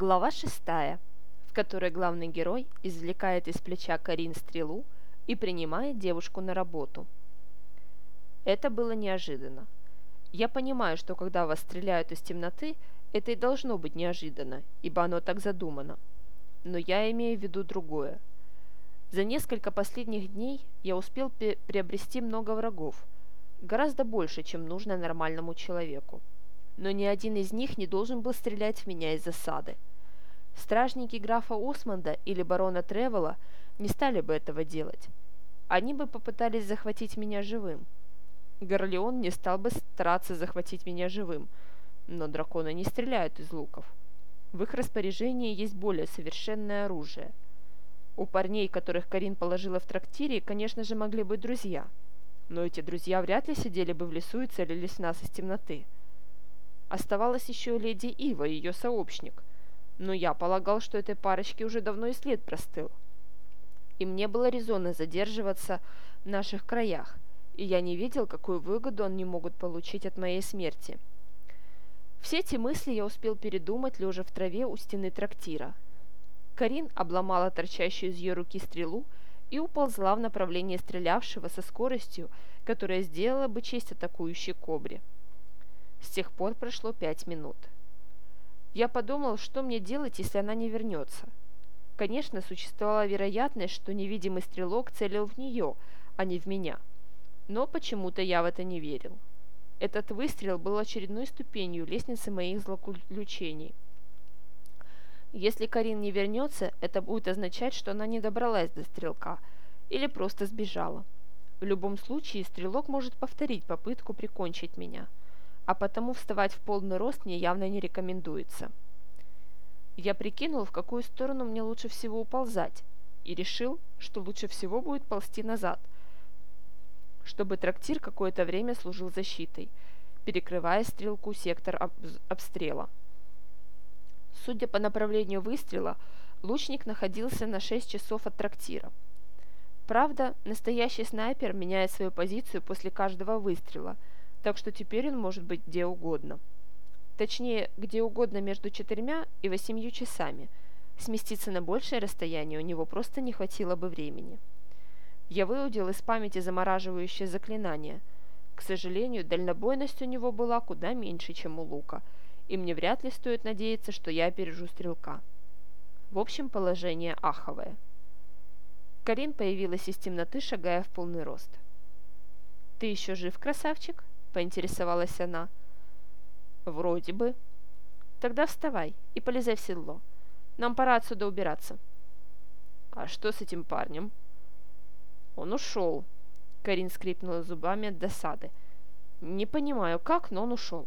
Глава шестая, в которой главный герой извлекает из плеча Карин стрелу и принимает девушку на работу. Это было неожиданно. Я понимаю, что когда вас стреляют из темноты, это и должно быть неожиданно, ибо оно так задумано. Но я имею в виду другое. За несколько последних дней я успел приобрести много врагов, гораздо больше, чем нужно нормальному человеку но ни один из них не должен был стрелять в меня из засады. Стражники графа Осмонда или барона Тревела не стали бы этого делать. Они бы попытались захватить меня живым. Горлеон не стал бы стараться захватить меня живым, но драконы не стреляют из луков. В их распоряжении есть более совершенное оружие. У парней, которых Карин положила в трактире, конечно же, могли быть друзья. Но эти друзья вряд ли сидели бы в лесу и целились в нас из темноты. Оставалась еще леди Ива, ее сообщник. Но я полагал, что этой парочке уже давно и след простыл. И мне было резонно задерживаться в наших краях, и я не видел, какую выгоду они могут получить от моей смерти. Все эти мысли я успел передумать, лежа в траве у стены трактира. Карин обломала торчащую из ее руки стрелу и уползла в направлении стрелявшего со скоростью, которая сделала бы честь атакующей кобре. С тех пор прошло пять минут. Я подумал, что мне делать, если она не вернется. Конечно, существовала вероятность, что невидимый стрелок целил в нее, а не в меня. Но почему-то я в это не верил. Этот выстрел был очередной ступенью лестницы моих злоключений. Если Карин не вернется, это будет означать, что она не добралась до стрелка или просто сбежала. В любом случае, стрелок может повторить попытку прикончить меня – а потому вставать в полный рост мне явно не рекомендуется. Я прикинул, в какую сторону мне лучше всего уползать, и решил, что лучше всего будет ползти назад, чтобы трактир какое-то время служил защитой, перекрывая стрелку сектор об обстрела. Судя по направлению выстрела, лучник находился на 6 часов от трактира. Правда, настоящий снайпер меняет свою позицию после каждого выстрела – так что теперь он может быть где угодно. Точнее, где угодно между четырьмя и восемью часами. Сместиться на большее расстояние у него просто не хватило бы времени. Я выудил из памяти замораживающее заклинание. К сожалению, дальнобойность у него была куда меньше, чем у лука, и мне вряд ли стоит надеяться, что я опережу стрелка. В общем, положение аховое. Карин появилась из темноты, шагая в полный рост. «Ты еще жив, красавчик?» – поинтересовалась она. «Вроде бы». «Тогда вставай и полезай в седло. Нам пора отсюда убираться». «А что с этим парнем?» «Он ушел», – Карин скрипнула зубами от досады. «Не понимаю, как, но он ушел».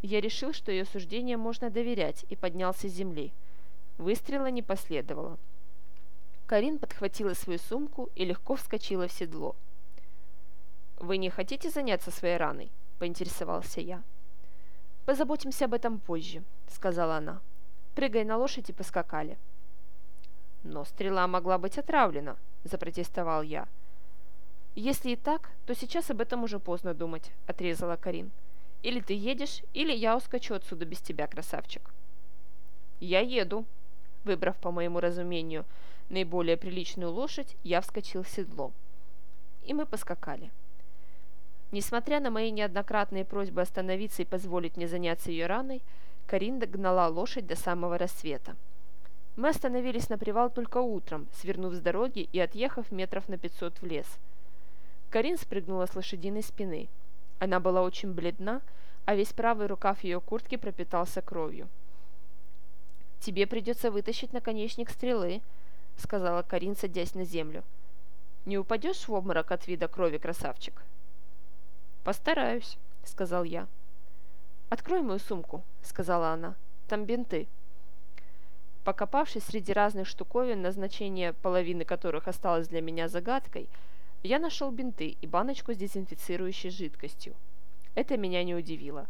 Я решил, что ее суждение можно доверять, и поднялся с земли. Выстрела не последовало. Карин подхватила свою сумку и легко вскочила в седло. «Вы не хотите заняться своей раной?» – поинтересовался я. «Позаботимся об этом позже», – сказала она. «Прыгай на лошадь и поскакали». «Но стрела могла быть отравлена», – запротестовал я. «Если и так, то сейчас об этом уже поздно думать», – отрезала Карин. «Или ты едешь, или я ускочу отсюда без тебя, красавчик». «Я еду», – выбрав, по моему разумению, наиболее приличную лошадь, я вскочил в седло. И мы поскакали. Несмотря на мои неоднократные просьбы остановиться и позволить мне заняться ее раной, Карин догнала лошадь до самого рассвета. Мы остановились на привал только утром, свернув с дороги и отъехав метров на 500 в лес. Карин спрыгнула с лошадиной спины. Она была очень бледна, а весь правый рукав ее куртки пропитался кровью. «Тебе придется вытащить наконечник стрелы», — сказала Карин, садясь на землю. «Не упадешь в обморок от вида крови, красавчик?» «Постараюсь», — сказал я. «Открой мою сумку», — сказала она. «Там бинты». Покопавшись среди разных штуковин, назначение половины которых осталось для меня загадкой, я нашел бинты и баночку с дезинфицирующей жидкостью. Это меня не удивило.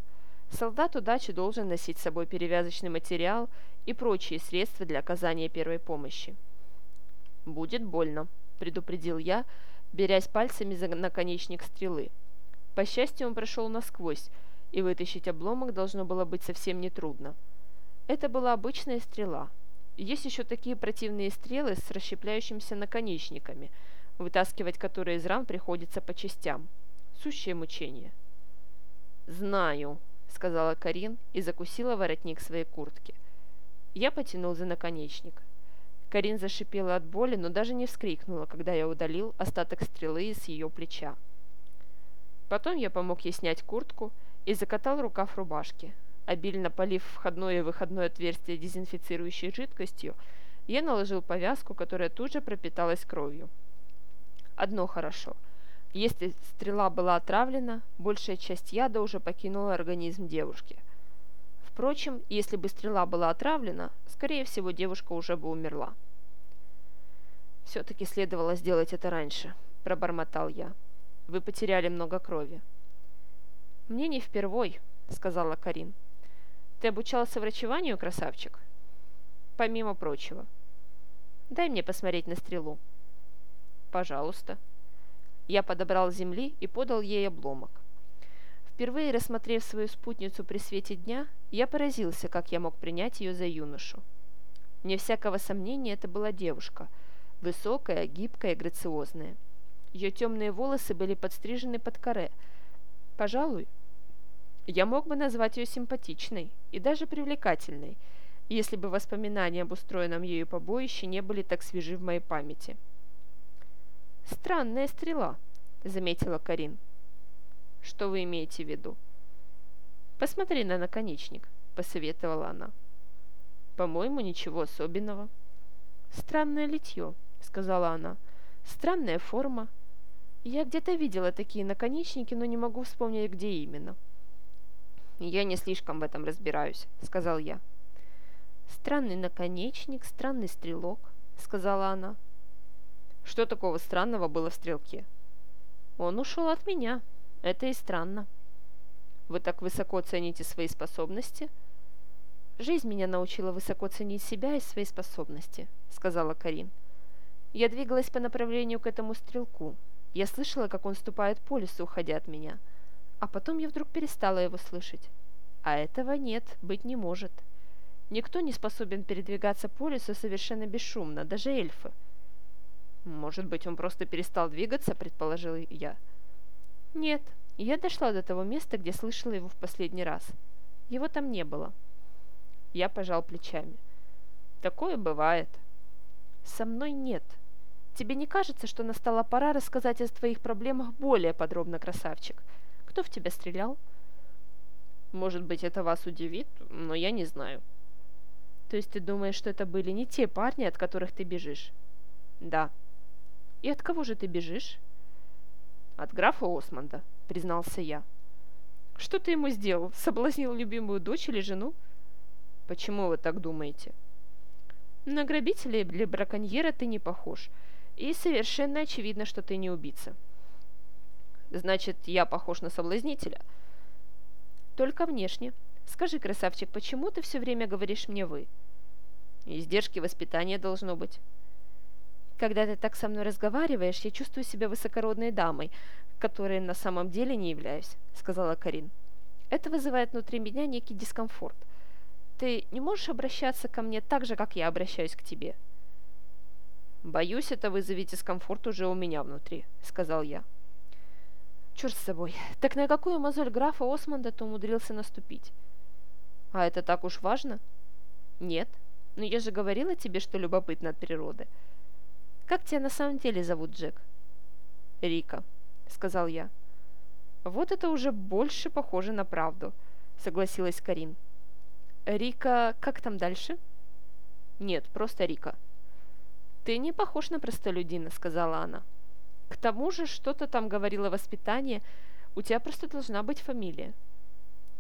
Солдат удачи должен носить с собой перевязочный материал и прочие средства для оказания первой помощи. «Будет больно», — предупредил я, берясь пальцами за наконечник стрелы. По счастью, он прошел насквозь, и вытащить обломок должно было быть совсем нетрудно. Это была обычная стрела. Есть еще такие противные стрелы с расщепляющимися наконечниками, вытаскивать которые из ран приходится по частям. Сущее мучение. «Знаю», — сказала Карин и закусила воротник своей куртки. Я потянул за наконечник. Карин зашипела от боли, но даже не вскрикнула, когда я удалил остаток стрелы с ее плеча. Потом я помог ей снять куртку и закатал рукав рубашки. Обильно полив входное и выходное отверстие дезинфицирующей жидкостью, я наложил повязку, которая тут же пропиталась кровью. Одно хорошо. Если стрела была отравлена, большая часть яда уже покинула организм девушки – Впрочем, если бы стрела была отравлена, скорее всего, девушка уже бы умерла. «Все-таки следовало сделать это раньше», – пробормотал я. «Вы потеряли много крови». «Мне не впервой», – сказала Карин. «Ты обучался врачеванию, красавчик?» «Помимо прочего». «Дай мне посмотреть на стрелу». «Пожалуйста». Я подобрал земли и подал ей обломок. Впервые рассмотрев свою спутницу при свете дня, я поразился, как я мог принять ее за юношу. Не всякого сомнения, это была девушка. Высокая, гибкая, грациозная. Ее темные волосы были подстрижены под коре. Пожалуй, я мог бы назвать ее симпатичной и даже привлекательной, если бы воспоминания об устроенном ею побоище не были так свежи в моей памяти. «Странная стрела», — заметила Карин. Что вы имеете в виду? Посмотри на наконечник, посоветовала она. По-моему, ничего особенного. Странное литье, сказала она. Странная форма. Я где-то видела такие наконечники, но не могу вспомнить, где именно. Я не слишком в этом разбираюсь, сказал я. Странный наконечник, странный стрелок, сказала она. Что такого странного было в стрелке? Он ушел от меня, это и странно. Вы так высоко цените свои способности? Жизнь меня научила высоко ценить себя и свои способности, сказала Карин. Я двигалась по направлению к этому стрелку. Я слышала, как он ступает по лесу, уходя от меня. А потом я вдруг перестала его слышать. А этого нет, быть не может. Никто не способен передвигаться по лесу совершенно бесшумно, даже эльфы. Может быть, он просто перестал двигаться, предположил я. — нет, я дошла до того места, где слышала его в последний раз. Его там не было. Я пожал плечами. Такое бывает. Со мной нет. Тебе не кажется, что настала пора рассказать о твоих проблемах более подробно, красавчик? Кто в тебя стрелял? Может быть, это вас удивит, но я не знаю. То есть ты думаешь, что это были не те парни, от которых ты бежишь? Да. И от кого же ты бежишь? «От графа Осмонда», — признался я. «Что ты ему сделал? Соблазнил любимую дочь или жену?» «Почему вы так думаете?» «На грабителя или браконьера ты не похож, и совершенно очевидно, что ты не убийца». «Значит, я похож на соблазнителя?» «Только внешне. Скажи, красавчик, почему ты все время говоришь мне «вы»?» «Издержки воспитания должно быть». Когда ты так со мной разговариваешь, я чувствую себя высокородной дамой, которой на самом деле не являюсь», — сказала Карин. «Это вызывает внутри меня некий дискомфорт. Ты не можешь обращаться ко мне так же, как я обращаюсь к тебе?» «Боюсь, это вызовет дискомфорт уже у меня внутри», — сказал я. «Черт с собой, так на какую мозоль графа Осмонда ты умудрился наступить?» «А это так уж важно?» «Нет, но я же говорила тебе, что любопытно от природы». «Как тебя на самом деле зовут, Джек?» «Рика», — сказал я. «Вот это уже больше похоже на правду», — согласилась Карин. «Рика, как там дальше?» «Нет, просто Рика». «Ты не похож на простолюдина», — сказала она. «К тому же что-то там говорило воспитание. У тебя просто должна быть фамилия».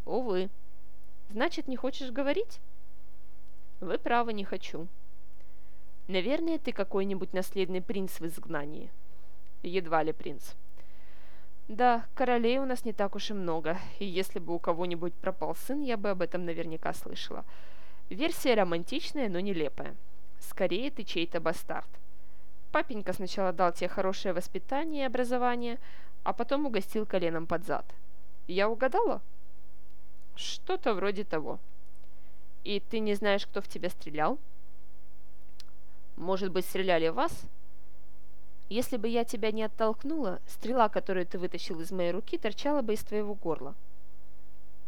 «Увы». «Значит, не хочешь говорить?» «Вы правы, не хочу», Наверное, ты какой-нибудь наследный принц в изгнании. Едва ли принц. Да, королей у нас не так уж и много, и если бы у кого-нибудь пропал сын, я бы об этом наверняка слышала. Версия романтичная, но нелепая. Скорее, ты чей-то бастард. Папенька сначала дал тебе хорошее воспитание и образование, а потом угостил коленом под зад. Я угадала? Что-то вроде того. И ты не знаешь, кто в тебя стрелял? Может быть, стреляли в вас? Если бы я тебя не оттолкнула, стрела, которую ты вытащил из моей руки, торчала бы из твоего горла.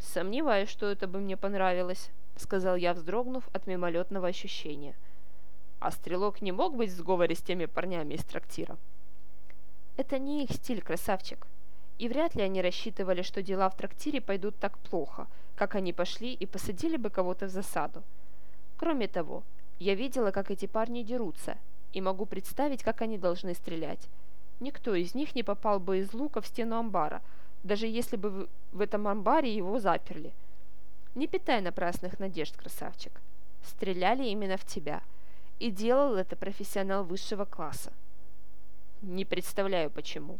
Сомневаюсь, что это бы мне понравилось, сказал я, вздрогнув от мимолетного ощущения. А стрелок не мог быть в сговоре с теми парнями из трактира. Это не их стиль, красавчик. И вряд ли они рассчитывали, что дела в трактире пойдут так плохо, как они пошли и посадили бы кого-то в засаду. Кроме того, я видела, как эти парни дерутся, и могу представить, как они должны стрелять. Никто из них не попал бы из лука в стену амбара, даже если бы в этом амбаре его заперли. Не питай напрасных надежд, красавчик. Стреляли именно в тебя. И делал это профессионал высшего класса. Не представляю, почему.